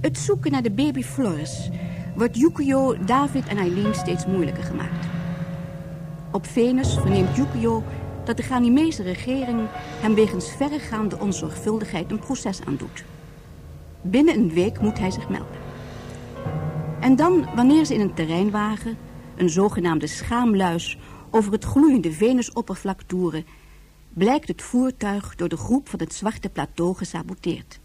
Het zoeken naar de baby Floris wordt Yukio, David en Eileen steeds moeilijker gemaakt. Op Venus verneemt Yukio dat de Ghanimese regering hem wegens verregaande onzorgvuldigheid een proces aandoet. Binnen een week moet hij zich melden. En dan, wanneer ze in een terreinwagen, een zogenaamde schaamluis, over het gloeiende Venusoppervlak toeren, blijkt het voertuig door de groep van het zwarte plateau gesaboteerd.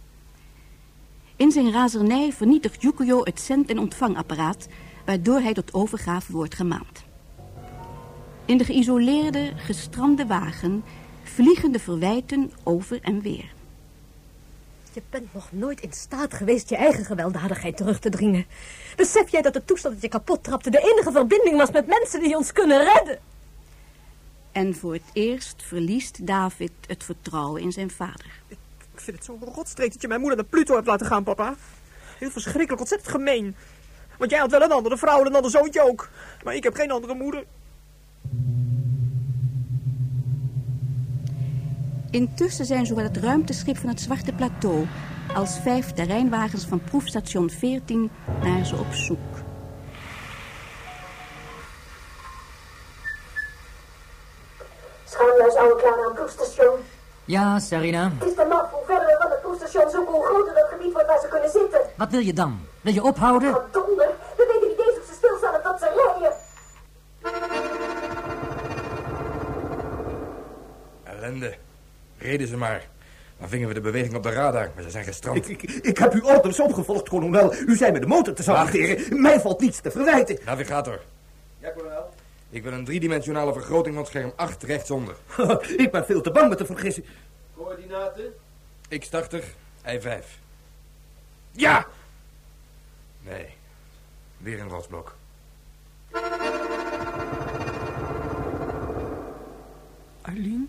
In zijn razernij vernietigt Yukio het zend- en ontvangapparaat, waardoor hij tot overgave wordt gemaand. In de geïsoleerde, gestrande wagen vliegen de verwijten over en weer. Je bent nog nooit in staat geweest je eigen gewelddadigheid terug te dringen. Besef jij dat de toestand dat je kapot trapte de enige verbinding was met mensen die ons kunnen redden? En voor het eerst verliest David het vertrouwen in zijn vader. Ik, vind het zo'n rotstreek dat je mijn moeder naar Pluto hebt laten gaan, papa. Heel verschrikkelijk, ontzettend gemeen. Want jij had wel een andere vrouw en een ander zoontje ook. Maar ik heb geen andere moeder. Intussen zijn zowel het ruimteschip van het Zwarte Plateau... als vijf terreinwagens van proefstation 14 naar ze op zoek. Schaamluis oude klaar aan het proefstation. Ja, Sarina. Het is de maf. Zoeken, hoe groter dat gebied wordt waar ze kunnen zitten. Wat wil je dan? Wil je ophouden? Donder. We weten niet eens of ze stilstaan of dat ze rijden. Ellende. Reden ze maar. Dan vingen we de beweging op de radar, maar ze zijn gestrand. Ik, ik, ik heb uw orders opgevolgd, kolonel. U zei met de motor te saboteren. Mij valt niets te verwijten. Navigator. Ja, kolonel. Ik wil een driedimensionale vergroting van scherm 8 rechtsonder. ik ben veel te bang me te vergissen. Coördinaten? X80, I5. Ja! Nee, weer een rotsblok. Arlene,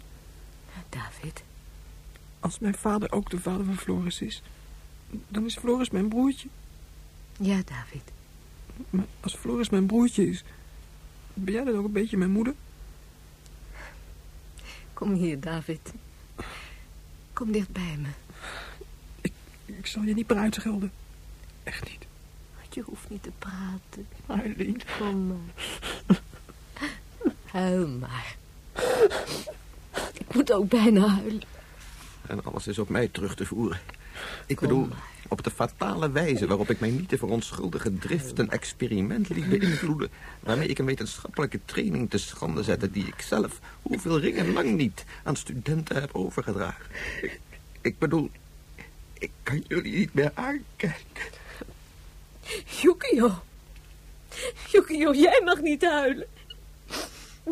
David, als mijn vader ook de vader van Floris is... dan is Floris mijn broertje. ja, David. Maar als Floris mijn broertje is... ben jij dan ook een beetje mijn moeder? Kom hier, David. Kom dicht bij me. Ik zal je niet meer uitschelden. Echt niet. Je hoeft niet te praten. Arlene. Kom maar. Huil maar. Ik moet ook bijna huilen. En alles is op mij terug te voeren. Ik bedoel, op de fatale wijze waarop ik mij niet te verontschuldigen drift een experiment liet beïnvloeden... waarmee ik een wetenschappelijke training te schande zette... die ik zelf hoeveel ringen lang niet aan studenten heb overgedragen. Ik, ik bedoel, ik kan jullie niet meer aankijken. Yukio. Yukio, jij mag niet huilen.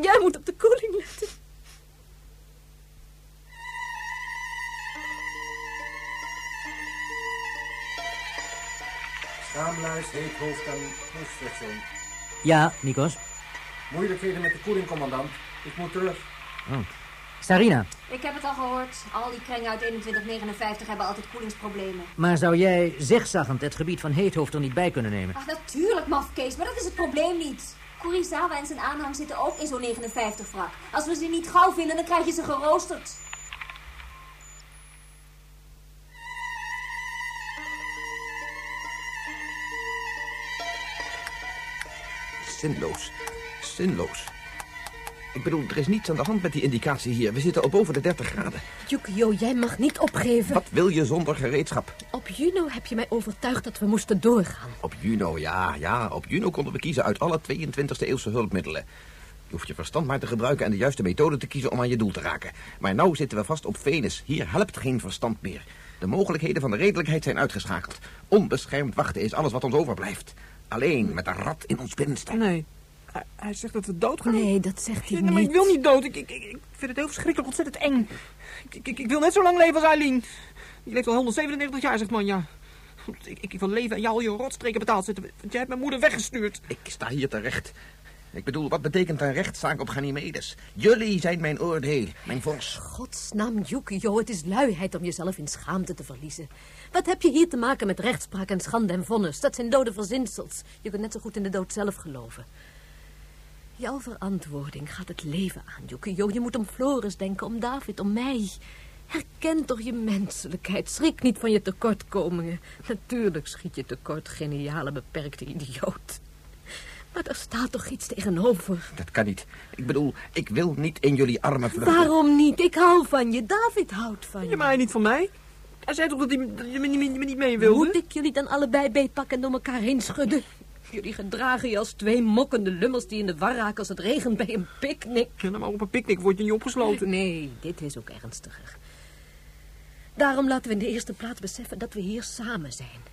Jij moet op de koeling letten. Schaamluis, heet hoofd aan proefstation. Ja, Nikos. Moeilijkheden met de koeling, commandant. Ik moet terug. Oh. Sarina, Ik heb het al gehoord. Al die kringen uit 2159 hebben altijd koelingsproblemen. maar zou jij zigzaggend het gebied van Heethoofd er niet bij kunnen nemen? Ach, natuurlijk, mafkees, maar dat is het probleem niet. Kurizawa en zijn aanhang zitten ook in zo'n 59 wrak. Als we ze niet gauw vinden, dan krijg je ze geroosterd. Zinloos. Zinloos. Ik bedoel, er is niets aan de hand met die indicatie hier. We zitten al boven de 30 graden. Yukio, jij mag niet opgeven. Wat wil je zonder gereedschap? Op Juno heb je mij overtuigd dat we moesten doorgaan. Op Juno, ja, ja. Op Juno konden we kiezen uit alle 22e eeuwse hulpmiddelen. Je hoeft je verstand maar te gebruiken en de juiste methode te kiezen om aan je doel te raken. Maar nou zitten we vast op Venus. Hier helpt geen verstand meer. De mogelijkheden van de redelijkheid zijn uitgeschakeld. Onbeschermd wachten is alles wat ons overblijft. Alleen met een rat in ons binnenste. Nee. Hij, hij zegt dat we dood gaan. Nee, dat zegt hij Ja, nee, maar niet. ik wil niet dood. Ik, ik, ik, vind het heel verschrikkelijk ontzettend eng. Ik, ik, ik wil net zo lang leven als Eileen. Die leeft al 197 jaar, zegt man, ja. Ik, ik, ik wil leven en jou al je rotstreken betaald zetten. Want jij hebt mijn moeder weggestuurd. Ik sta hier terecht. Ik bedoel, wat betekent een rechtszaak op Ganymedes? Jullie zijn mijn oordeel, mijn vors. Godsnaam, Yukio, het is luiheid om jezelf in schaamte te verliezen. Wat heb je hier te maken met rechtspraak en schande en vonnis? Dat zijn dode verzinsels. Je kunt net zo goed in de dood zelf geloven. Jouw verantwoording gaat het leven aan, Yukio. Je moet om Floris denken, om David, om mij. Herken toch je menselijkheid. Schrik niet van je tekortkomingen. Natuurlijk schiet je tekort, geniale, beperkte idioot. Maar er staat toch iets tegenover. Dat kan niet. Ik bedoel, ik wil niet in jullie armen vluchten. Waarom niet? Ik hou van je. David houdt van je. Ja, maar hij niet van mij. Hij zei toch dat hij dat je me, niet- me niet mee wilde? Moet ik jullie dan allebei beetpakken en door elkaar heen schudden? Jullie gedragen je als twee mokkende lummels die in de war raken als het regent bij een picknick. Ja, nou, maar op een picknick word je niet opgesloten. Nee, dit is ook ernstiger. Daarom laten we in de eerste plaats beseffen dat we hier samen zijn.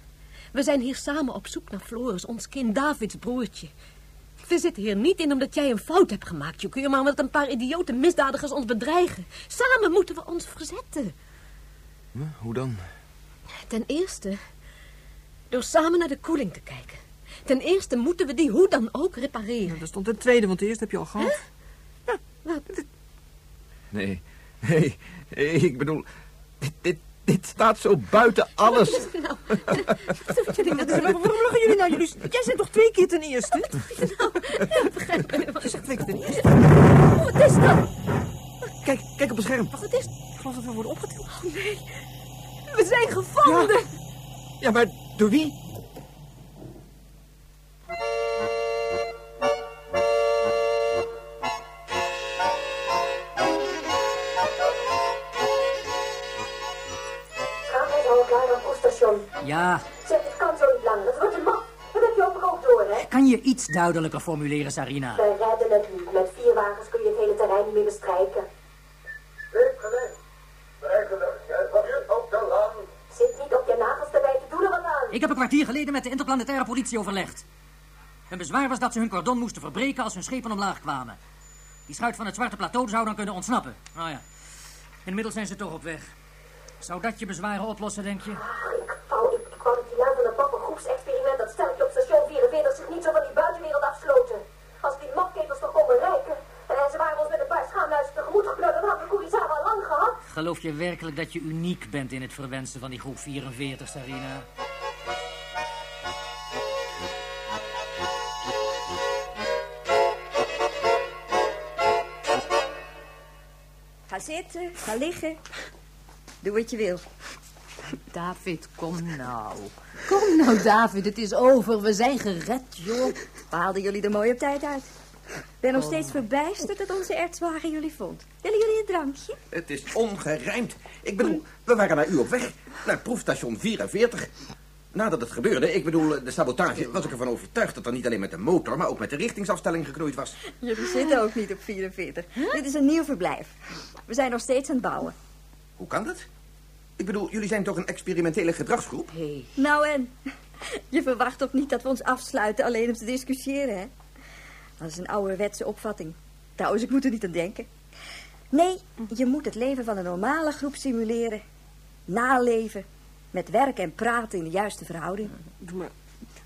We zijn hier samen op zoek naar Floris, ons kind Davids broertje. We zitten hier niet in omdat jij een fout hebt gemaakt, Joeke, maar omdat een paar idiote misdadigers ons bedreigen. Samen moeten we ons verzetten. Hoe dan? Ten eerste, door samen naar de koeling te kijken. Ten eerste moeten we die hoe dan ook repareren. Dat stond ten tweede, want de eerste heb je al gehad. Wat? Nee, nee, nee, ik bedoel, dit, dit, dit staat zo buiten alles. Nou, nou? Waarom lachen jullie nou? Jullie, jij zit toch twee keer ten eerste? Ik begrijp het Je zegt twee keer ten eerste. Wat is dat? Kijk, kijk op het scherm. Wat is Ik geloof dat we worden opgetild. Oh nee, we zijn gevonden. Ja, maar door wie? Ja, Zeg, dit kan zo niet langer. Het wordt een maf. Dat heb je ook ook door, hè? kan je iets duidelijker formuleren, Sarina? Wij redden het niet. Met vier wagens kun je het hele terrein niet meer bestrijken. Gelijk. Eigenlijk, het wordt op de land. Zit niet op je nagels erbij te doen er wat aan. Ik heb een kwartier geleden met de interplanetaire politie overlegd. Hun bezwaar was dat ze hun cordon moesten verbreken als hun schepen omlaag kwamen. Die schuit van het Zwarte Plateau zou dan kunnen ontsnappen. Nou ja, inmiddels zijn ze toch op weg. Zou dat je bezwaren oplossen, denk je? Ach, ik wou, ik, ik wou dat die lui van het pap een groepsexperiment dat steltje 44 zich niet zo van die buitenwereld afsloten. Als die mafketels toch komen rijken en ze waren ons met een paar schaamluizen tegemoet gekleurd, dan hadden we Kurisawa al lang gehad. Geloof je werkelijk dat je uniek bent in het verwensen van die groep 44, Sarina? Ga zitten, ga liggen. Doe wat je wil. David, kom nou. Kom nou, David, het is over. We zijn gered, joh. We haalden jullie er mooi op tijd uit. Ik ben nog steeds verbijsterd dat onze ertswagen jullie vond. Willen jullie een drankje? Het is ongerijmd. Ik bedoel, we waren naar u op weg. Naar proefstation 44. Nadat het gebeurde, ik bedoel, de sabotage, was ik ervan overtuigd dat er niet alleen met de motor, maar ook met de richtingsafstelling geknoeid was. Jullie zitten ook niet op 44. Dit is een nieuw verblijf. We zijn nog steeds aan het bouwen. Hoe kan dat? Ik bedoel, jullie zijn toch een experimentele gedragsgroep? Hey. Nou en? Je verwacht toch niet dat we ons afsluiten alleen om te discussiëren, hè? Dat is een ouderwetse opvatting. Trouwens, ik moet er niet aan denken. Nee, je moet het leven van een normale groep simuleren. Naleven. Met werk en praten in de juiste verhouding. Maar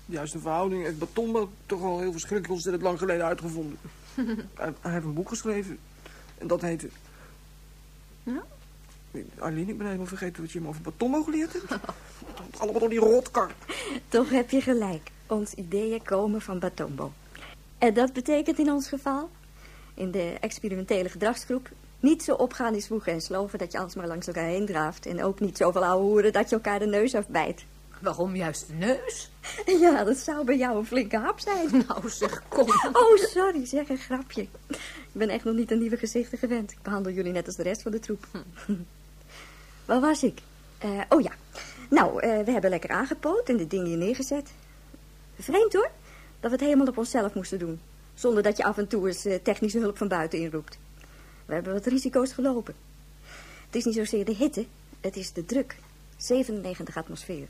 de juiste verhouding heeft Batomba toch al heel verschrikkelijk ontzettend lang geleden uitgevonden. hij, hij heeft een boek geschreven. En dat heette... Ja? Arlene, ik ben helemaal vergeten wat je hem over Batombo geleerd hebt. Allemaal door die rotkar. Toch heb je gelijk. Ons ideeën komen van Batombo. En dat betekent in ons geval, in de experimentele gedragsgroep, niet zo opgaan in zwoegen en sloven dat je alles maar langs elkaar heen draaft. En ook niet zoveel ouwe hoeren dat je elkaar de neus afbijt. Waarom juist de neus? Ja, dat zou bij jou een flinke hap zijn. Nou, zeg, kom. Oh, sorry, zeg een grapje. Ik ben echt nog niet aan nieuwe gezichten gewend. Ik behandel jullie net als de rest van de troep. Waar was ik? Eh, oh ja. Nou, eh, we hebben lekker aangepoot en de dingen hier neergezet. Vreemd hoor, dat we het helemaal op onszelf moesten doen. Zonder dat je af en toe eens eh, technische hulp van buiten inroept. We hebben wat risico's gelopen. Het is niet zozeer de hitte, het is de druk. 97 atmosfeer.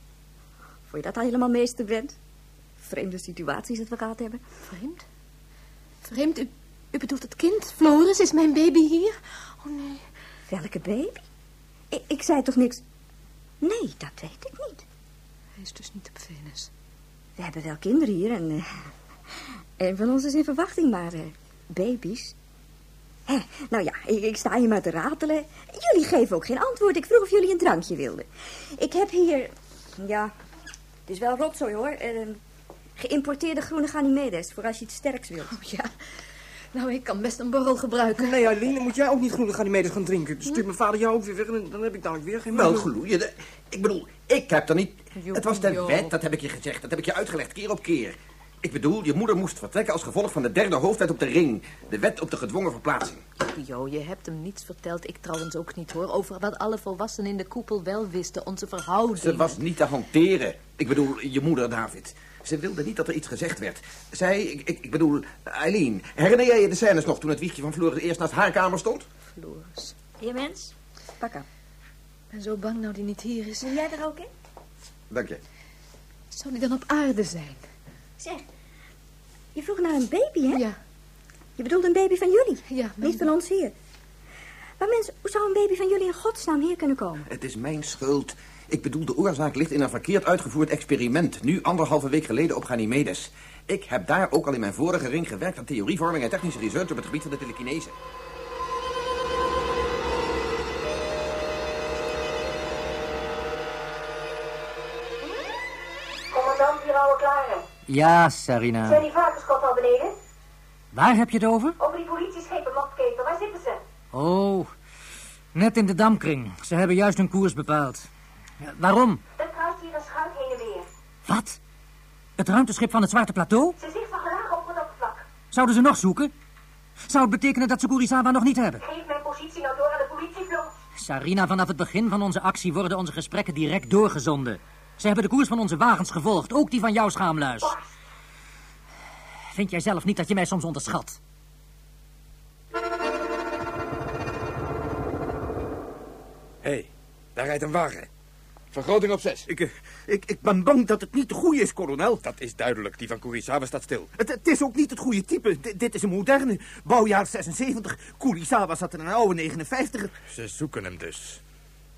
Vond je dat al helemaal meester bent? Vreemde situaties dat we gehad hebben. Vreemd? Vreemd? U, u bedoelt het kind? Floris, is mijn baby hier? Oh nee. Welke baby? Ik, ik zei toch niks... Nee, dat weet ik niet. Hij is dus niet op Venus. We hebben wel kinderen hier en... eh, een van ons is in verwachting, maar... eh, baby's... Hè, nou ja, ik, ik sta hier maar te ratelen. Jullie geven ook geen antwoord. Ik vroeg of jullie een drankje wilden. Ik heb hier... Ja, het is wel rotzooi hoor. eh, geïmporteerde groene Ganymedes, voor als je iets sterks wilt. Oh ja. Nou, ik kan best een borrel gebruiken. Nee, Aileen, dan moet jij ook niet groene Ganymedes gaan drinken. Dan stuurt mijn vader jou ook weer weg en dan heb ik dadelijk weer geen Wel gloeien. Ik bedoel, ik heb er niet... Het was de wet, dat heb ik je gezegd. Dat heb ik je uitgelegd, keer op keer. Ik bedoel, je moeder moest vertrekken als gevolg van de derde hoofdwet op de ring. De wet op de gedwongen verplaatsing. Jo, je hebt hem niets verteld. Ik trouwens ook niet, hoor. Over wat alle volwassenen in de koepel wel wisten. Onze verhouding. Ze was niet te hanteren. Ik bedoel, je moeder, David. Ze wilde niet dat er iets gezegd werd. Zij, ik, ik, ik bedoel, Eileen, herinner jij je de scènes nog toen het wiegje van Floris eerst naast haar kamer stond? Floris. Hier mens, pak hem. Ik ben zo bang nou die niet hier is. Wil jij er ook in? Dank je. Zou die dan op aarde zijn? Zeg, je vroeg naar een baby, hè? Ja. Je bedoelt een baby van jullie? Ja, mijn Niet van ons hier. Maar mensen, hoe zou een baby van jullie in godsnaam hier kunnen komen? Het is mijn schuld. Ik bedoel, de oorzaak ligt in een verkeerd uitgevoerd experiment. Nu anderhalve week geleden op Ganymedes. Ik heb daar ook al in mijn vorige ring gewerkt aan theorievorming en technische research op het gebied van de telekinese. Commandant, hier oude klaren. Ja, Zijn Sarina. die varkenskot al beneden? Waar heb je het over? Over die politieschepen, Mokketel, waar zitten ze? Oh, net in de damkring. Ze hebben juist hun koers bepaald. Ja, waarom? Er kruist hier een schuit heen en weer. Wat? Het ruimteschip van het Zwarte Plateau? Ze zit van laag op het oppervlak. Zouden ze nog zoeken? Zou het betekenen dat ze Kurisawa nog niet hebben? Geef mijn positie nou door aan de politievloot. Sarina, vanaf het begin van onze actie worden onze gesprekken direct doorgezonden. Ze hebben de koers van onze wagens gevolgd, ook die van jouw schaamluis. Vind jij zelf niet dat je mij soms onderschat? Hé, hey, daar rijdt een wagen. Vergroting op zes. Ik, eh, ik, ik ben bang dat het niet de goede is, kolonel. Dat is duidelijk. Die van Kurisawa staat stil. Het, het is ook niet het goede type. D- dit is een moderne. Bouwjaar 76. Kurisawa zat in een oude 59. Ze zoeken hem dus.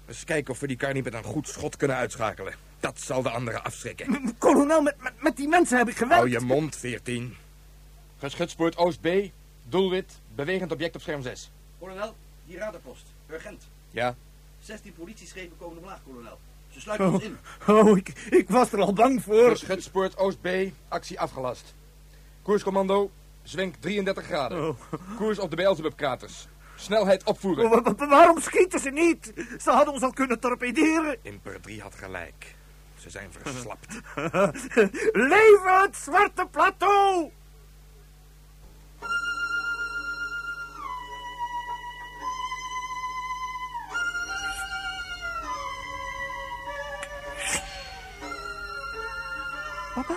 Eens kijken of we die kar niet met een goed schot kunnen uitschakelen. Dat zal de anderen afschrikken. Kolonel, met, met, met die mensen heb ik gewerkt. Hou je mond, 14. Geschutspoort Oost-B. Doelwit. Bewegend object op scherm 6. Kolonel, hier radarpost. Urgent. Ja. 16 politieschepen komen omlaag, kolonel. Ze sluiten Oh, ons in. oh ik, ik was er al bang voor. Geschutspoort Oost-B. Actie afgelast. Koerscommando. Zwenk 33 graden. Koers op de Beelzebub-kraters. Snelheid opvoeren. Oh, wa- wa- waarom schieten ze niet? Ze hadden ons al kunnen torpederen. Imper 3 had gelijk. Ze zijn verslapt. Leven het Zwarte Plateau! Papa?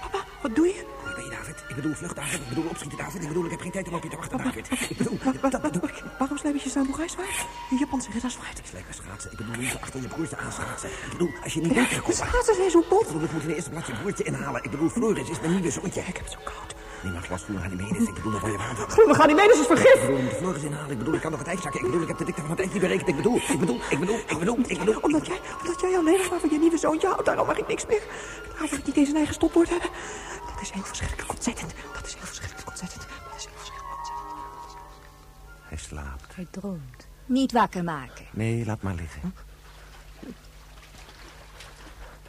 Papa, wat doe je? Waar ben je, David? Ik bedoel, vlucht, David. Ik bedoel, opschieten, David. Ik bedoel, ik heb geen tijd om op je te wachten, David. Ik bedoel, dat bedoel ik. Waarom slijp je samurai zwaard? Een Japanse ridderswaard. Slijken schaatsen. Ik bedoel, niet achter je broertje aanschaatsen. Ik bedoel, als je niet. De schaatsen zijn zo bot. Ik bedoel, ik moet in de eerste plaats je broertje inhalen. Ik bedoel, Floris is mijn nieuwe zoontje. Ik heb het zo koud. Neem maar glas groene Ganymedes. Ik bedoel, dan word je van. Groene Ganymedes is vergif. Ik bedoel, de Floris inhalen. Ik bedoel, ik kan nog het ijs zakken. Ik bedoel, ik heb de dikte van het ijs niet berekend. Ik bedoel, ik bedoel, ik bedoel, ik bedoel, ik bedoel... Omdat jij, omdat jij alleen nog maar van je nieuwe zoontje houdt, daarom mag ik niks meer. Daarom mag ik niet eens een eigen stopwoord hebben. Dat is heel verschrikkelijk ontzettend. Dat is heel verschrikkelijk ontzettend. Dat is heel verschrikkelijk ontzettend. Hij slaapt. Hij droomt. Niet wakker maken. Nee, laat maar liggen.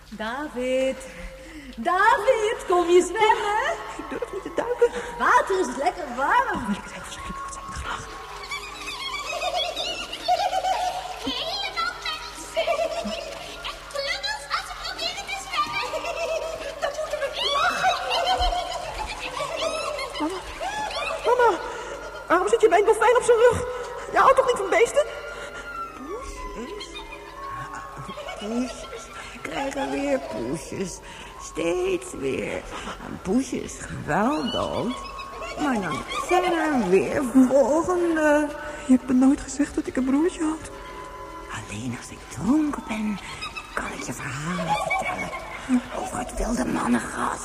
David. David, kom je zwemmen? Ik durf niet te duiken. Water is lekker warm. Wil ik het heel verschrikkelijk graag. Helemaal niks. Het klungels als ze proberen te zwemmen. Dat moeten we lachen. Mama, Waarom zit je bij een dolfijn op zijn rug? Je houdt toch niet van beesten? Poesjes krijgen weer poesjes. Steeds weer. En poesjes wel dood. Maar dan zijn er weer volgende. Je hebt me nooit gezegd dat ik een broertje had. Alleen als ik dronken ben, kan ik je verhalen vertellen. Over het wilde mannengras.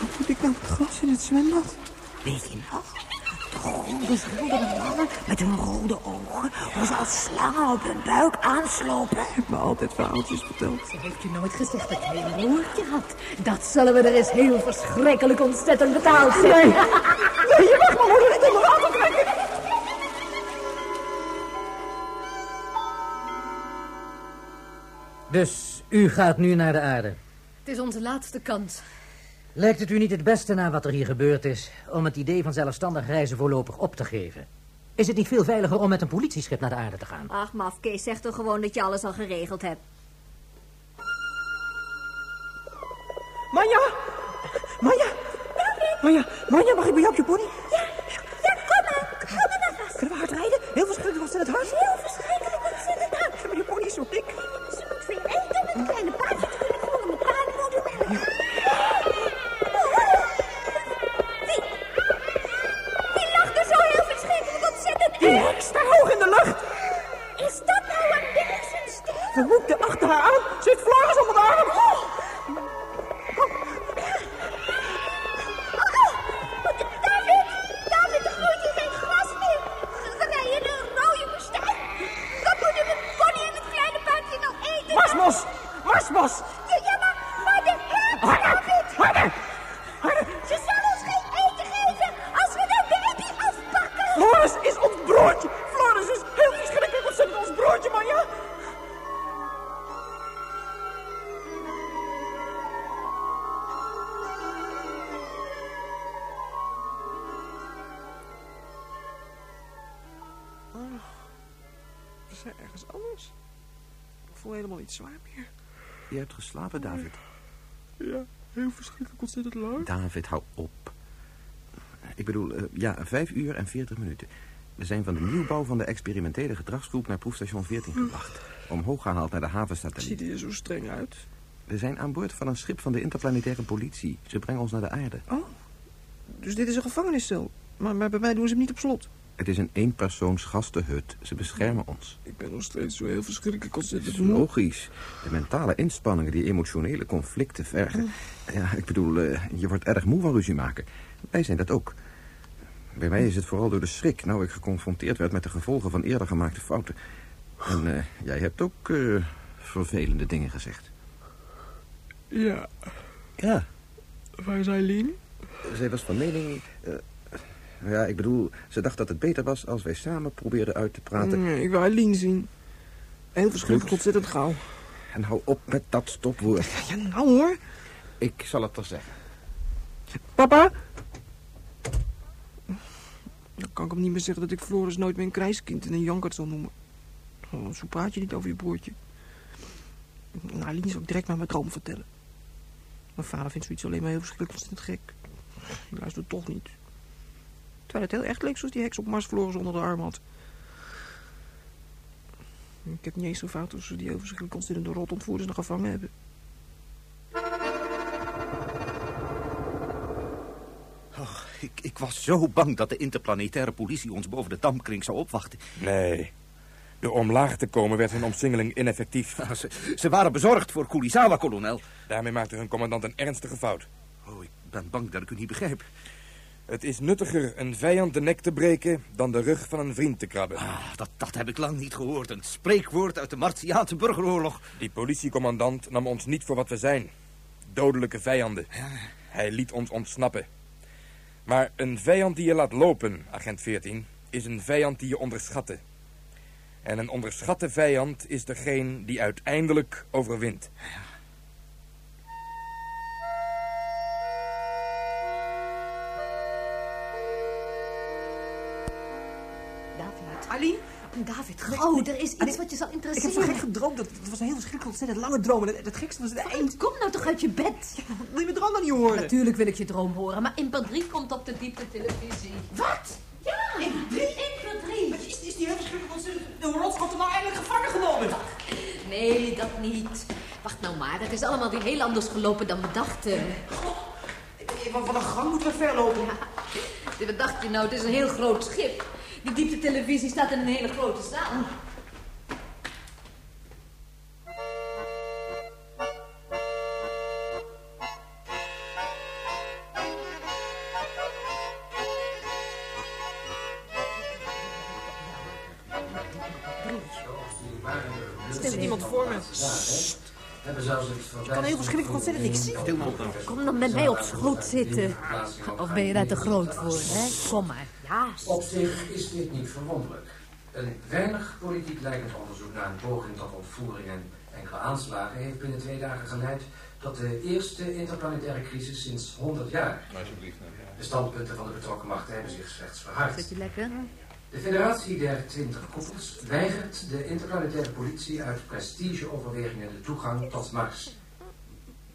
Wat moet ik nou met gras in het zwembad? Weet je nog? De groene schilderde mannen met hun rode ogen. Hoe ze als slangen op hun buik aanslopen. Je hebt me altijd verhaaltjes verteld. Ze heeft je nooit gezegd dat jij een broertje had. Dat zullen we er eens heel verschrikkelijk ontzettend betaald zijn. Nee. Nee, je mag mijn moeder niet onder water trekken. Dus u gaat nu naar de aarde. Het is onze laatste kans. Lijkt het u niet het beste na wat er hier gebeurd is... om het idee van zelfstandig reizen voorlopig op te geven? Is het niet veel veiliger om met een politieschip naar de aarde te gaan? Ach, maf, Kees, zeg toch gewoon dat je alles al geregeld hebt. Manja! Manja! Manja, Manja, mag ik bij jou op je pony? Ja, kom maar. Hou me maar vast. Kunnen we hard rijden? Heel verschrikkelijk ontzettend hard. Heel verschrikkelijk ontzettend hard. Ja, maar je pony is zo dik. Ze moet veel eten met een kleine paardje terug voor een paardenmoeder. Wie? Zwaar meer. Je hebt geslapen, David. Ja, heel verschrikkelijk ontzettend lang. David, hou op. Ik bedoel, eh, ja, vijf uur en veertig minuten. We zijn van de nieuwbouw van de experimentele gedragsgroep naar proefstation 14 gebracht. Omhoog gehaald naar de Ziet havensatelliet. hij er zo streng uit? We zijn aan boord van een schip van de interplanetaire politie. Ze brengen ons naar de aarde. Oh, dus dit is een gevangeniscel. Maar, maar bij mij doen ze hem niet op slot. Het is een eenpersoons gastenhut. Ze beschermen ons. Ik ben nog steeds zo heel verschrikkelijk ontzettend is moe. logisch. De mentale inspanningen die emotionele conflicten vergen. Ja, ik bedoel, eh, je wordt erg moe van ruzie maken. Wij zijn dat ook. Bij mij is het vooral door de schrik... nou ik geconfronteerd werd met de gevolgen van eerder gemaakte fouten. En eh, jij hebt ook eh, vervelende dingen gezegd. Ja, Ja. waar is Eileen? Zij was van mening... ja, ik bedoel, ze dacht dat het beter was als wij samen probeerden uit te praten. Nee, ik wil Eileen zien. Heel verschrikkelijk ontzettend gauw. En hou op met dat stopwoord. Ja, nou hoor. Ik zal het toch zeggen. Papa? Dan kan ik hem niet meer zeggen dat ik Floris nooit meer een krijskind en een jankert zal noemen. Oh, zo praat je niet over je broertje. Nou, Eileen zal ik direct maar mijn droom vertellen. Mijn vader vindt zoiets alleen maar heel verschrikkelijk ontzettend gek. Hij luistert toch niet. Terwijl het heel echt leek zoals die heks op Mars Floris onder de arm had. Ik heb niet eens fout als ze die verschrikkelijk ontzettende rot ontvoerders nog gevangen hebben. Oh, ik, ik was zo bang dat de interplanetaire politie ons boven de dampkring zou opwachten. Nee. Door omlaag te komen werd hun omsingeling ineffectief. Ze, ze waren bezorgd voor Kulisawa, kolonel. Daarmee maakte hun commandant een ernstige fout. Oh, ik ben bang dat ik u niet begrijp. Het is nuttiger een vijand de nek te breken dan de rug van een vriend te krabben. Ah, dat, dat heb ik lang niet gehoord. Een spreekwoord uit de Martiaanse burgeroorlog. Die politiecommandant nam ons niet voor wat we zijn. Dodelijke vijanden. Hij liet ons ontsnappen. Maar een vijand die je laat lopen, agent 14, is een vijand die je onderschatte. En een onderschatte vijand is degene die uiteindelijk overwint. David. David, gauw, er is ah, iets wat je zal interesseren. Ik heb zo gek gedroomd. Dat, het was een heel verschrikkelijk ontzettend lange droom. En het, gekste was het eind. Kom nou toch uit je bed. Wil je mijn droom dan niet horen? Natuurlijk wil ik je droom horen, maar in Padri komt op de diepte televisie. Wat? Ja, In 3. In 3. Maar is, is die heel verschrikkelijk ontzettend... De er nou eindelijk gevangen genomen? Nee, dat niet. Wacht nou maar, dat is allemaal weer heel anders gelopen dan we dachten. Goh, wat een gang moeten we verlopen. Ja. Wat dacht je nou, het is een heel groot schip. Die dieptetelevisie staat in een hele grote zaal. Er zit iemand voor me. Hebben zelfs het Ik kan heel verschrikkelijk ontzettend niks zien. Kom dan met mij op schoot zitten. Of ben je daar te groot voor, hè? Kom maar. Op zich is dit niet verwonderlijk. Een weinig politiek leidend onderzoek naar een poging tot ontvoering en enkele aanslagen heeft binnen twee dagen geleid tot de eerste interplanetaire crisis sinds 100 jaar. Alsjeblieft. De standpunten van de betrokken machten hebben zich slechts verhard. Zit je lekker? De Federatie der Twintig Koepels weigert de interplanetaire politie uit prestigeoverwegingen de toegang tot Mars.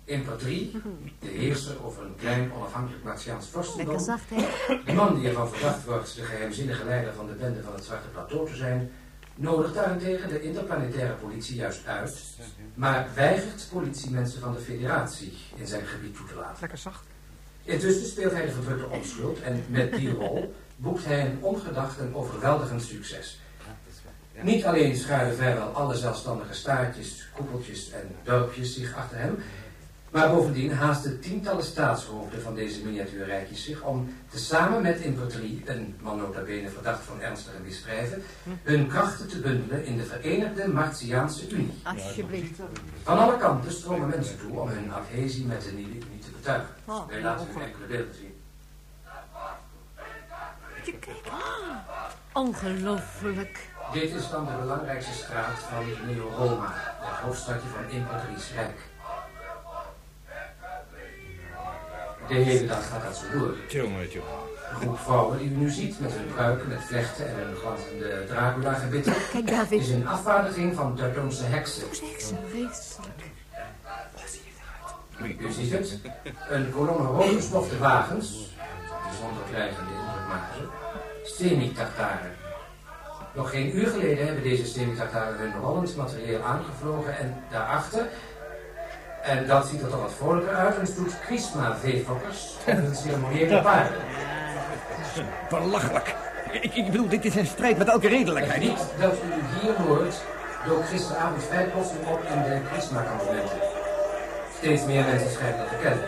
Impatrie, de heerser over een klein onafhankelijk Martiaans Lekker vorstendom, zacht, hè? de man die ervan verdacht wordt de geheimzinnige leider van de bende van het Zwarte Plateau te zijn, nodigt daarentegen de interplanetaire politie juist uit, maar weigert politiemensen van de federatie in zijn gebied toe te laten. Lekker zacht. Intussen speelt hij de verdrukte onschuld en met die rol boekt hij een ongedacht en overweldigend succes. Niet alleen schuilen vrijwel alle zelfstandige staartjes, koepeltjes en dorpjes zich achter hem, maar bovendien haasten tientallen staatshoofden van deze miniatuurrijkjes zich om tezamen met infanterie, een man nota bene verdacht van ernstige misdrijven, hun krachten te bundelen in de Verenigde Martiaanse Unie. Alsjeblieft. Van alle kanten stromen mensen toe om hun adhesie met de nieuwe Unie te betuigen. Oh, Wij laten u enkele beelden zien. Ongelooflijk. Dit is dan de belangrijkste straat van Neo-Roma, het hoofdstadje van Imperatrice Rijk. De hele dag gaat dat zo door. Tjonge, tjonge. De groep vrouwen die u nu ziet, met hun pruiken, met vlechten en hun glanzende Dracula-gebitten, Kijk, David. is een afvaardiging van Dartonse heksen. Vreselijk. U ziet het, een kolonne roodgestofte wagens, bijzonder dreigende indruk maken ze, semi-tartaren. Nog geen uur geleden hebben deze semi-tartaren hun rollend materieel aangevlogen en daarachter, en dat ziet er toch wat vrolijker uit, een stoet Chrisma-veefokkers op hun ceremoniële paarden. Belachelijk. Ik, ik bedoel, dit is in strijd met elke Het redelijkheid. niet dat u hier hoort, dook gisteravond vijf posten op in de Chrisma-kampementen. Steeds meer mensen schijnen dat te kennen.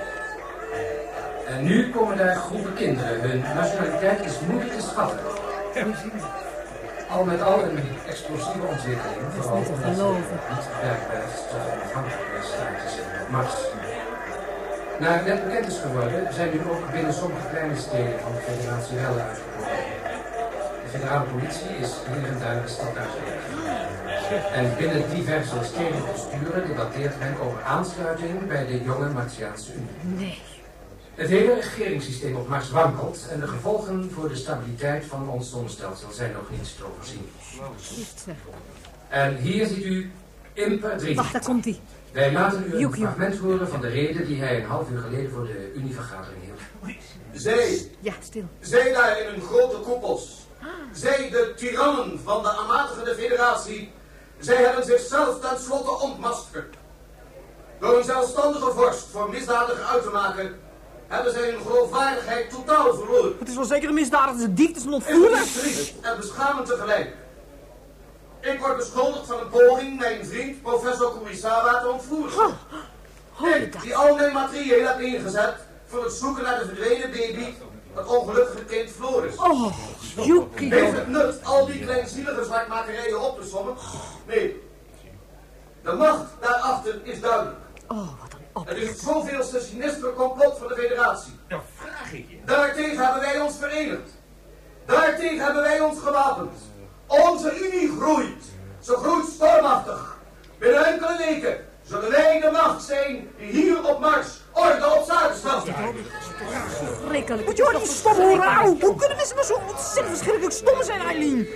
En nu komen daar groepen kinderen. Hun nationaliteit is moeilijk te schatten. Al met al een explosieve ontwikkeling. Vooral niet te omdat geloven. het niet beperkt tot onafhankelijke staatjes en Mars. Naar net bekend is geworden, zijn nu ook binnen sommige kleine steden van de federatie rellen uitgebroken. De federale politie is hier en daar de stad uitgelegd. En binnen diverse stedelijke besturen debatteert men over aansluiting bij de jonge Martiaanse Unie. Nee. Het hele regeringssysteem op Mars wankelt en de gevolgen voor de stabiliteit van ons zonnestelsel zijn nog niet te overzien. En hier ziet u Imper 3. Wacht, daar komt hij. Wij laten u een fragment horen van de reden die hij een half uur geleden voor de Unievergadering hield. Zij, Ja, stil. zij daar in hun grote koepels. Zij, de tirannen van de aanmatigende federatie. Zij hebben zichzelf tenslotte ontmaskerd. Door een zelfstandige vorst voor misdadiger uit te maken, hebben zij hun geloofwaardigheid totaal verloren. Het is wel zeker een misdaad, het is een dief, het is En het ontvoerder. is triest en beschamend tegelijk. Ik word beschuldigd van een poging mijn vriend professor Kurisawa te ontvoeren. Ik, die al mijn materieel heb ingezet voor het zoeken naar de verdwenen baby, het ongelukkige kind Floris. Oh, Yuki. Heeft het nut al die kleinzielige zwartmakerijen op te sommen? Nee. De macht daarachter is duidelijk. Oh, wat een Het is het zoveelste sinistere complot van de federatie. Dan vraag ik je. Daartegen hebben wij ons verenigd. Daartegen hebben wij ons gewapend. Onze Unie groeit. Ze groeit stormachtig. Binnen enkele weken zullen wij de macht zijn die hier op Mars orde op zaken stelt. Schrikkelijk. Moet je horen, die stomme. Hoe kunnen mensen maar zo ontzettend verschrikkelijk stom zijn, Eileen?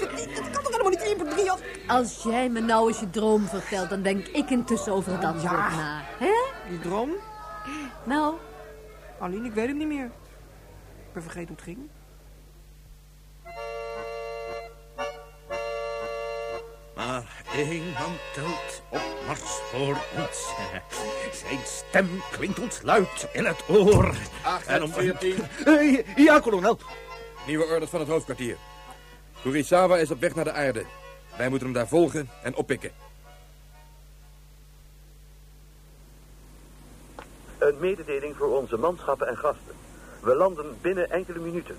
Dat, dat kan Als jij me nou eens je droom vertelt, dan denk ik intussen over het antwoord Ja. na. Hè? Die droom? Nou, Aline, ik weet het niet meer. Ik ben vergeten hoe het ging. Maar Eén man telt op mars voor ons. Zijn stem klinkt ons luid in het oor. Agent 14. Eh, ja, kolonel. Nieuwe orders van het hoofdkwartier. Kurisawa is op weg naar de aarde. Wij moeten hem daar volgen en oppikken. Een mededeling voor onze manschappen en gasten. We landen binnen enkele minuten.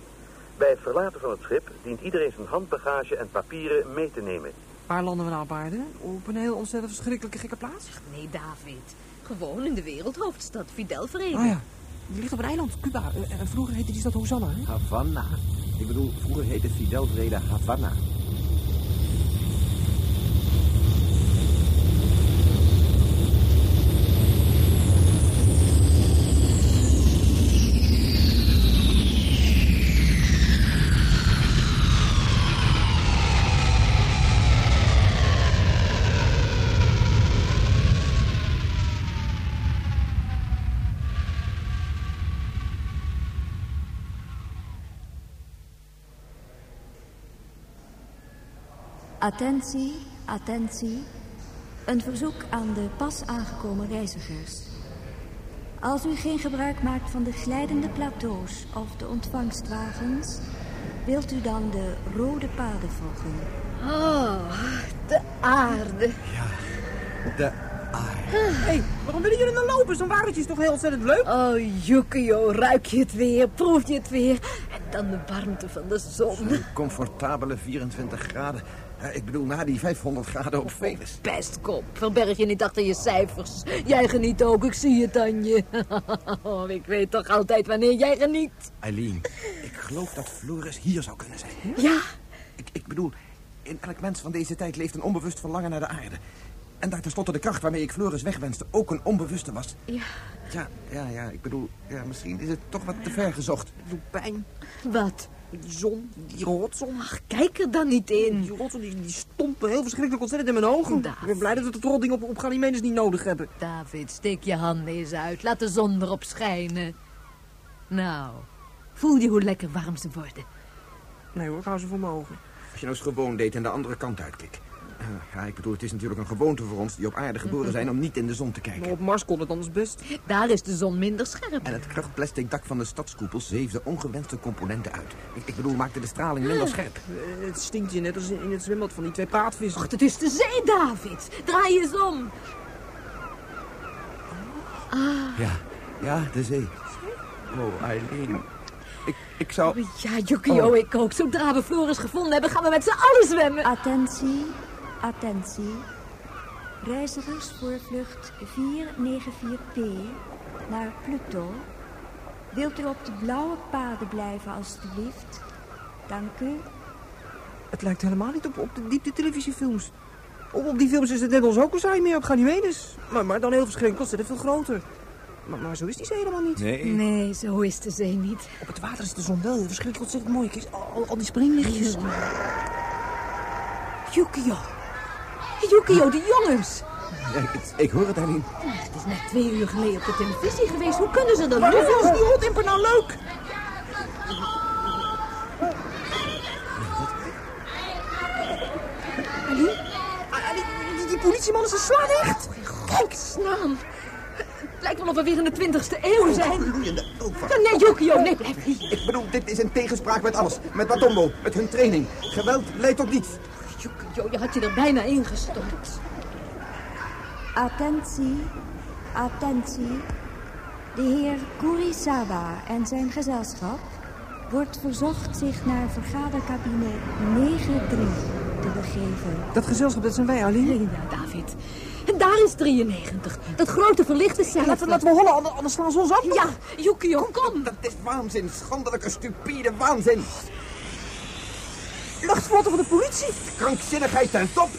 Bij het verlaten van het schip dient iedereen zijn handbagage en papieren mee te nemen. Waar landen we nou op aarde? Op een heel ontzettend verschrikkelijke gekke plaats? Nee, David. Gewoon in de wereldhoofdstad, Fidel Vrede. Oh ja, die ligt op een eiland, Cuba. Eh, En vroeger heette die stad Hosanna, hè? Havana. Ik bedoel, vroeger heette Fidel Vrede Havana. Attentie, attentie. Een verzoek aan de pas aangekomen reizigers. Als u geen gebruik maakt van de glijdende plateaus of de ontvangstwagens... wilt u dan de rode paden volgen. Oh, de aarde. De Hé, hey, waarom willen jullie nou lopen? Zo'n wagentje is toch heel ontzettend leuk? Oh, Yukio, ruik je het weer? Proef je het weer? En dan de warmte van de zon. comfortabele 24 graden. Ik bedoel, na die 500 graden op Venus. Pestkop, verberg je niet achter je cijfers. Jij geniet ook, ik zie het aan je. Oh, ik weet toch altijd wanneer jij geniet. Eileen, ik geloof dat Floris hier zou kunnen zijn. Ja? Ik, ik bedoel, in elk mens van deze tijd leeft een onbewust verlangen naar de aarde. En daar tenslotte de kracht waarmee ik Floris wegwenste ook een onbewuste was. Ja. Ja, ja, ja, ik bedoel, ja, misschien is het toch wat te ver gezocht. Het doet pijn. Wat? Die zon, die rotzon. Ach, kijk er dan niet in. Die rotzon, die, die stompen heel verschrikkelijk ontzettend in mijn ogen. David. Ik ben blij dat we het rotding op, op Ganymedes niet nodig hebben. David, steek je handen eens uit. Laat de zon erop schijnen. Nou, voel je hoe lekker warm ze worden? Nee hoor, ik hou ze voor mijn ogen. Als je nou eens gewoon deed en de andere kant uitkeek. Eh, ja, ik bedoel, het is natuurlijk een gewoonte voor ons die op aarde geboren zijn om niet in de zon te kijken. Maar op Mars kon het anders best. Daar is de zon minder scherp. En het krachtplastic dak van de stadskoepels zeefde ongewenste componenten uit. Ik, ik bedoel, maakte de straling minder scherp. Eh, Het stinkt hier net als in in het zwembad van die twee paardvissen. Ach, het is de zee, David. Draai eens om. Ah, Ja, ja, de zee. Oh, Eileen. Ik, ik zou... ja, Yukio, Oh. ik ook. Zodra we Floris gevonden hebben, gaan we met z'n allen zwemmen. Attentie, attentie. Reizigers voor vlucht 494P naar Pluto. Wilt u op de blauwe paden blijven, alstublieft? Dank u. Het lijkt helemaal niet op, op de diepte televisiefilms. Op, op die films is het net als ook een meer op Ganymedes. Maar, maar dan heel verschrikkelijk, ontzettend veel groter. Maar, maar zo is die zee helemaal niet. Nee. Nee, zo is de zee niet. Op het water is de zon wel heel verschrikkelijk ontzettend mooi. Kijk, al, al- al die springlichtjes. Yukio. Yukio, die jongens. Ja, ik, ik hoor het, Eileen. Het is net twee uur geleden op de televisie geweest. Hoe kunnen ze dat Waarom nu? vinden ze die rotimper nou leuk? Ali? Ali, die, die politieman is een slaanlicht. Kijk, naam. Het lijkt wel of we weer in de 20ste eeuw zijn. Ulva. Nee, Yukio, nee, blijf. Ik bedoel, dit is in tegenspraak met alles. Met Batombo, met hun training. Geweld leidt tot niets. Yukio, je had je er bijna ingestort. Attentie, attentie. De heer Kurisawa en zijn gezelschap wordt verzocht zich naar vergadercabine 9-3 te begeven. Dat gezelschap, dat zijn wij, Ali. Ja, David. En daar is 93. Dat grote verlichte cijfer. Laten we, laten we hollen, anders, anders slaan ze ons af. Ja, Yukio, kom. Dat is waanzin, schandelijke, stupide waanzin. Luchtvlotten van de politie. Krankzinnigheid ten top.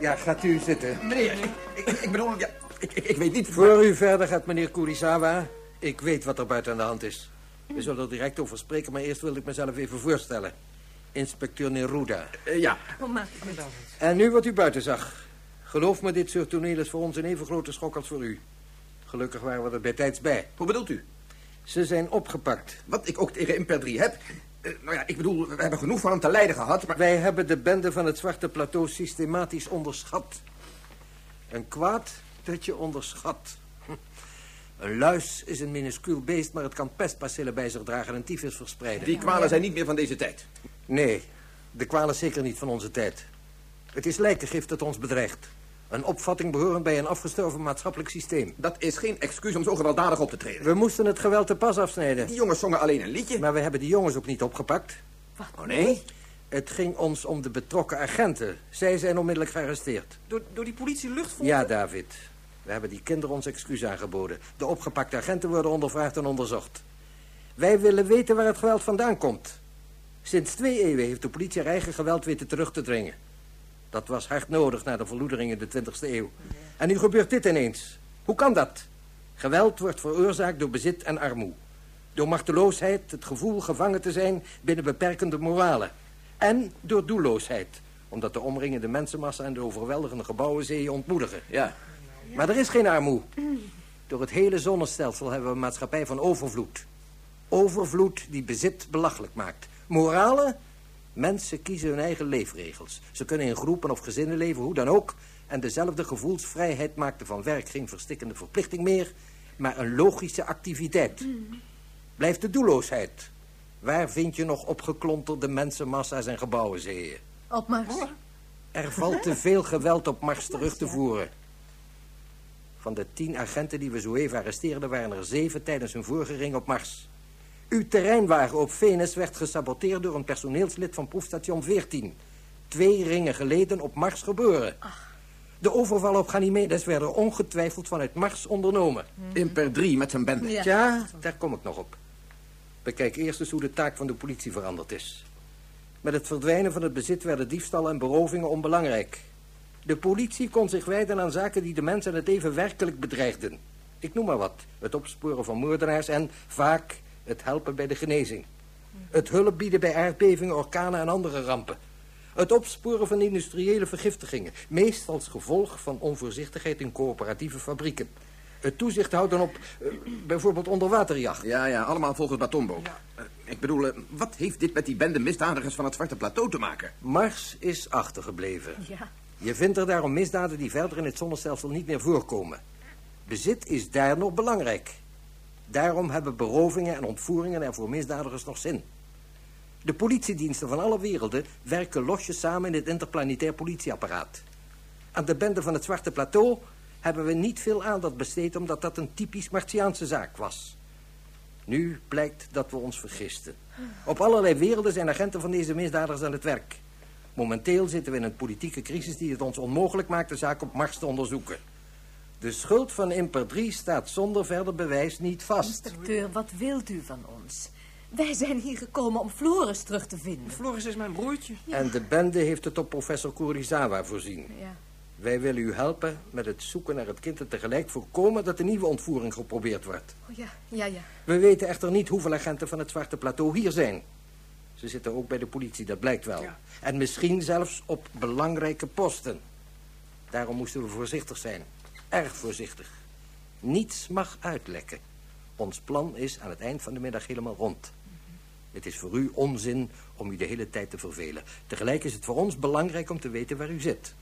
Ja, gaat u zitten. Meneer, Ik, ik, ik bedoel, ja, ik, ik, ik weet niet... voor u verder gaat meneer Kurisawa. Ik weet wat er buiten aan de hand is. We zullen er direct over spreken, maar eerst wil ik mezelf even voorstellen. Inspecteur Neruda. ja. Oh, maar... En nu wat u buiten zag. Geloof me, dit soort toneel is voor ons een even grote schok als voor u. Gelukkig waren we er bij tijds bij. Hoe bedoelt u? Ze zijn opgepakt. Wat ik ook tegen Imper 3 heb. Eh, nou ja, ik bedoel, we hebben genoeg van hem te lijden gehad, maar... Wij hebben de bende van het Zwarte Plateau systematisch onderschat. Een kwaad dat je onderschat. Een luis is een minuscuul beest, maar het kan pestbacillen bij zich dragen en tyfus verspreiden. Die kwalen zijn niet meer van deze tijd. Nee, de kwalen zeker niet van onze tijd. Het is lijkengift dat ons bedreigt. Een opvatting behorend bij een afgestorven maatschappelijk systeem. Dat is geen excuus om zo gewelddadig op te treden. We moesten het geweld te pas afsnijden. Die jongens zongen alleen een liedje. Maar we hebben die jongens ook niet opgepakt. Wat? Oh nee? Het ging ons om de betrokken agenten. Zij zijn onmiddellijk gearresteerd. Door, door die politie luchtvoer? Ja, David. We hebben die kinderen ons excuus aangeboden. De opgepakte agenten worden ondervraagd en onderzocht. Wij willen weten waar het geweld vandaan komt. Sinds twee eeuwen heeft de politie haar eigen geweld weten terug te dringen. Dat was hard nodig na de verloedering in de 20e eeuw. En nu gebeurt dit ineens. Hoe kan dat? Geweld wordt veroorzaakt door bezit en armoede. Door machteloosheid, het gevoel gevangen te zijn binnen beperkende moralen. En door doelloosheid, omdat de omringende mensenmassa en de overweldigende gebouwen ze je ontmoedigen. Ja. Maar er is geen armoede. Door het hele zonnestelsel hebben we een maatschappij van overvloed. Overvloed die bezit belachelijk maakt. Moralen? Mensen kiezen hun eigen leefregels. Ze kunnen in groepen of gezinnen leven, hoe dan ook. En dezelfde gevoelsvrijheid maakte van werk geen verstikkende verplichting meer, maar een logische activiteit. Blijft de doelloosheid. Waar vind je nog opgeklonterde mensenmassa's en gebouwen, je? Op Mars. Er valt te veel geweld op Mars terug te voeren. Van de tien agenten die we zo even arresteerden... waren er zeven tijdens hun vorige ring op Mars. Uw terreinwagen op Venus werd gesaboteerd door een personeelslid van proefstation 14. Twee ringen geleden op Mars geboren. De overval op Ganymedes werden ongetwijfeld vanuit Mars ondernomen. Imper 3 met zijn bende. Ja. ja, daar kom ik nog op. Bekijk eerst eens hoe de taak van de politie veranderd is. Met het verdwijnen van het bezit werden diefstallen en berovingen onbelangrijk. De politie kon zich wijden aan zaken die de mensen het even werkelijk bedreigden. Ik noem maar wat. Het opsporen van moordenaars en, vaak, het helpen bij de genezing. Het hulp bieden bij aardbevingen, orkanen en andere rampen. Het opsporen van industriële vergiftigingen. Meest als gevolg van onvoorzichtigheid in coöperatieve fabrieken. Het toezicht houden op eh, bijvoorbeeld onderwaterjacht. Ja, ja, allemaal volgens Batombo. Eh, ik bedoel, eh, wat heeft dit met die bende misdadigers van het Zwarte Plateau te maken? Mars is achtergebleven. Ja. Je vindt er daarom misdaden die verder in het zonnestelsel niet meer voorkomen. Bezit is daar nog belangrijk. Daarom hebben berovingen en ontvoeringen er voor misdadigers nog zin. De politiediensten van alle werelden werken losjes samen in het interplanetair politieapparaat. Aan de bende van het Zwarte Plateau hebben we niet veel aandacht besteed... omdat dat een typisch Martiaanse zaak was. Nu blijkt dat we ons vergisten. Op allerlei werelden zijn agenten van deze misdadigers aan het werk. Momenteel zitten we in een politieke crisis die het ons onmogelijk maakt... de zaak op Mars te onderzoeken. De schuld van Imper 3 staat zonder verder bewijs niet vast. Inspecteur, wat wilt u van ons? Wij zijn hier gekomen om Floris terug te vinden. Floris is mijn broertje. En de bende heeft het op professor Kurizawa voorzien. Ja. Wij willen u helpen met het zoeken naar het kind en tegelijk voorkomen dat een nieuwe ontvoering geprobeerd wordt. Oh ja, ja, ja. We weten echter niet hoeveel agenten van het Zwarte Plateau hier zijn. Ze zitten ook bij de politie, dat blijkt wel. En misschien zelfs op belangrijke posten. Daarom moesten we voorzichtig zijn. Erg voorzichtig. Niets mag uitlekken. Ons plan is aan het eind van de middag helemaal rond. Het is voor u onzin om u de hele tijd te vervelen. Tegelijk is het voor ons belangrijk om te weten waar u zit.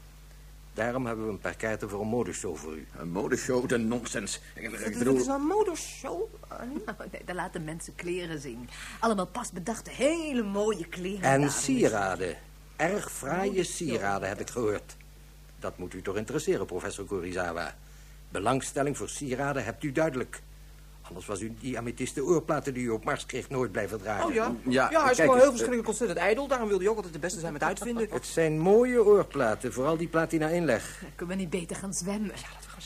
Daarom hebben we een paar kaarten voor een modeshow voor u. Een modeshow, de nonsens. Ik bedoel... is een modeshow. Nou, nee, daar laten mensen kleren zien. Allemaal pas bedachte, hele mooie kleren. En sieraden. Erg fraaie sieraden, heb ik gehoord. Dat moet u toch interesseren, professor Kurizawa. Belangstelling voor sieraden hebt u duidelijk. Anders was u die amethyste oorplaten die u op Mars kreeg nooit blijven dragen. Oh ja? Ja, Ja, hij is gewoon heel verschrikkelijk ontzettend ijdel. Daarom wilde hij ook altijd de beste zijn met uitvinden. Het zijn mooie oorplaten, vooral die platina inleg. Kunnen we niet beter gaan zwemmen?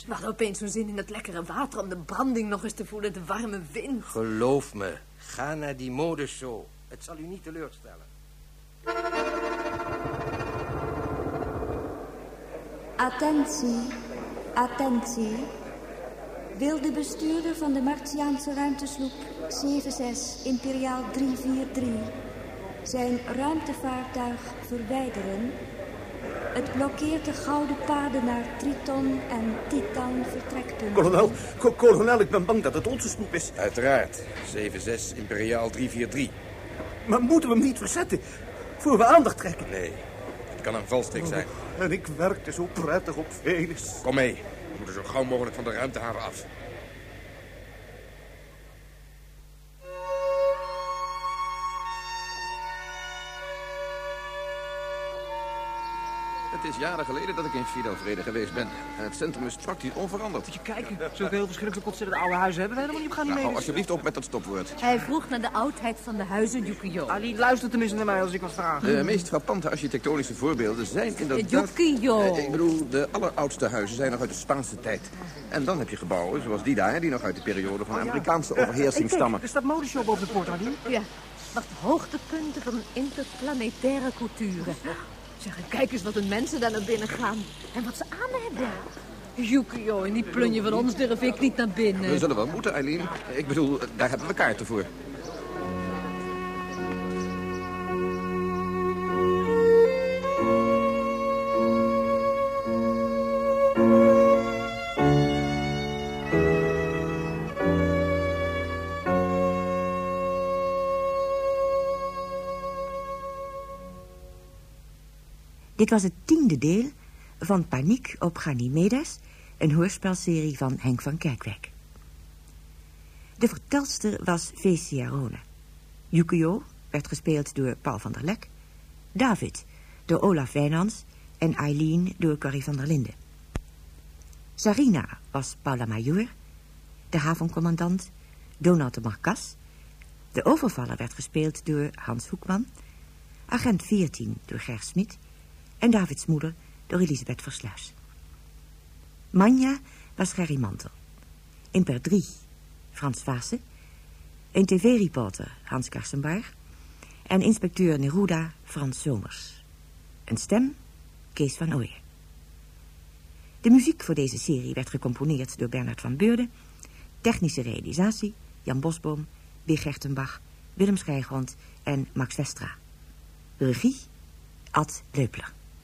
We hadden opeens zo'n zin in het lekkere water om de branding nog eens te voelen, de warme wind. Geloof me, ga naar die modeshow. Het zal u niet teleurstellen. Attentie, attentie. Wil de bestuurder van de Martiaanse ruimtesloep 76 Imperiaal 343 zijn ruimtevaartuig verwijderen. Het blokkeert de gouden paden naar Triton en Titan vertrekpunten. Kolonel, ko- kolonel, ik ben bang dat het onze sloep is. Uiteraard. 7-6 Imperiaal 343. Maar moeten we hem niet verzetten? Voor we aandacht trekken? Nee, het kan een valstrik zijn. En ik werkte zo prettig op Venus. Kom mee. Moeten zo gauw mogelijk van de ruimtehaven af. Het is jaren geleden dat ik in Fidelvrede geweest ben. En het centrum is praktisch onveranderd. Moet je kijken, zulke heel verschrikkelijk ontzettend oude huizen hebben we helemaal niet. We gaan niet Nou, mee. hou alsjeblieft op met dat stopwoord. Hij vroeg naar de oudheid van de huizen Yukio. Ali, luister tenminste naar mij als ik wat vraag. De meest frappante architectonische voorbeelden zijn inderdaad... Yukio. Eh, Ik bedoel, de alleroudste huizen zijn nog uit de Spaanse tijd. En dan heb je gebouwen zoals die daar, die nog uit de periode van de Amerikaanse overheersing stammen. Er staat modeshop op de poort, Ali. Ja, wat hoogtepunten van interplanetaire cultuur. Zeg, en kijk eens wat de mensen daar naar binnen gaan. En wat ze aan hebben. Yukio, in die plunje van ons durf ik niet naar binnen. We zullen wel moeten, Eileen. Ik bedoel, daar hebben we kaarten voor. Dit was het tiende deel van Paniek op Ganymedes, een hoorspelserie van Henk van Kerkwijk. De vertelster was Fecia Rone. Yukio werd gespeeld door Paul van der Lek, David door Olaf Wijnands en Eileen door Corrie van der Linden. Sarina was Paula Major, de havencommandant Donald de Marcas. De overvaller werd gespeeld door Hans Hoekman, agent 14 door Ger Smit en Davids moeder door Elisabeth Versluis. Manja was Gerry Mantel. In per 3 Frans Vaassen. Een tv-reporter Hans Karsenbarg. En inspecteur Neruda Frans Zomers. Een stem Kees van Ooyen. De muziek voor deze serie werd gecomponeerd door Bernard van Beurden. Technische realisatie Jan Bosboom, Wig Gertenbach, Willem Schrijgrond en Max Westra. Regie Ad Leupler.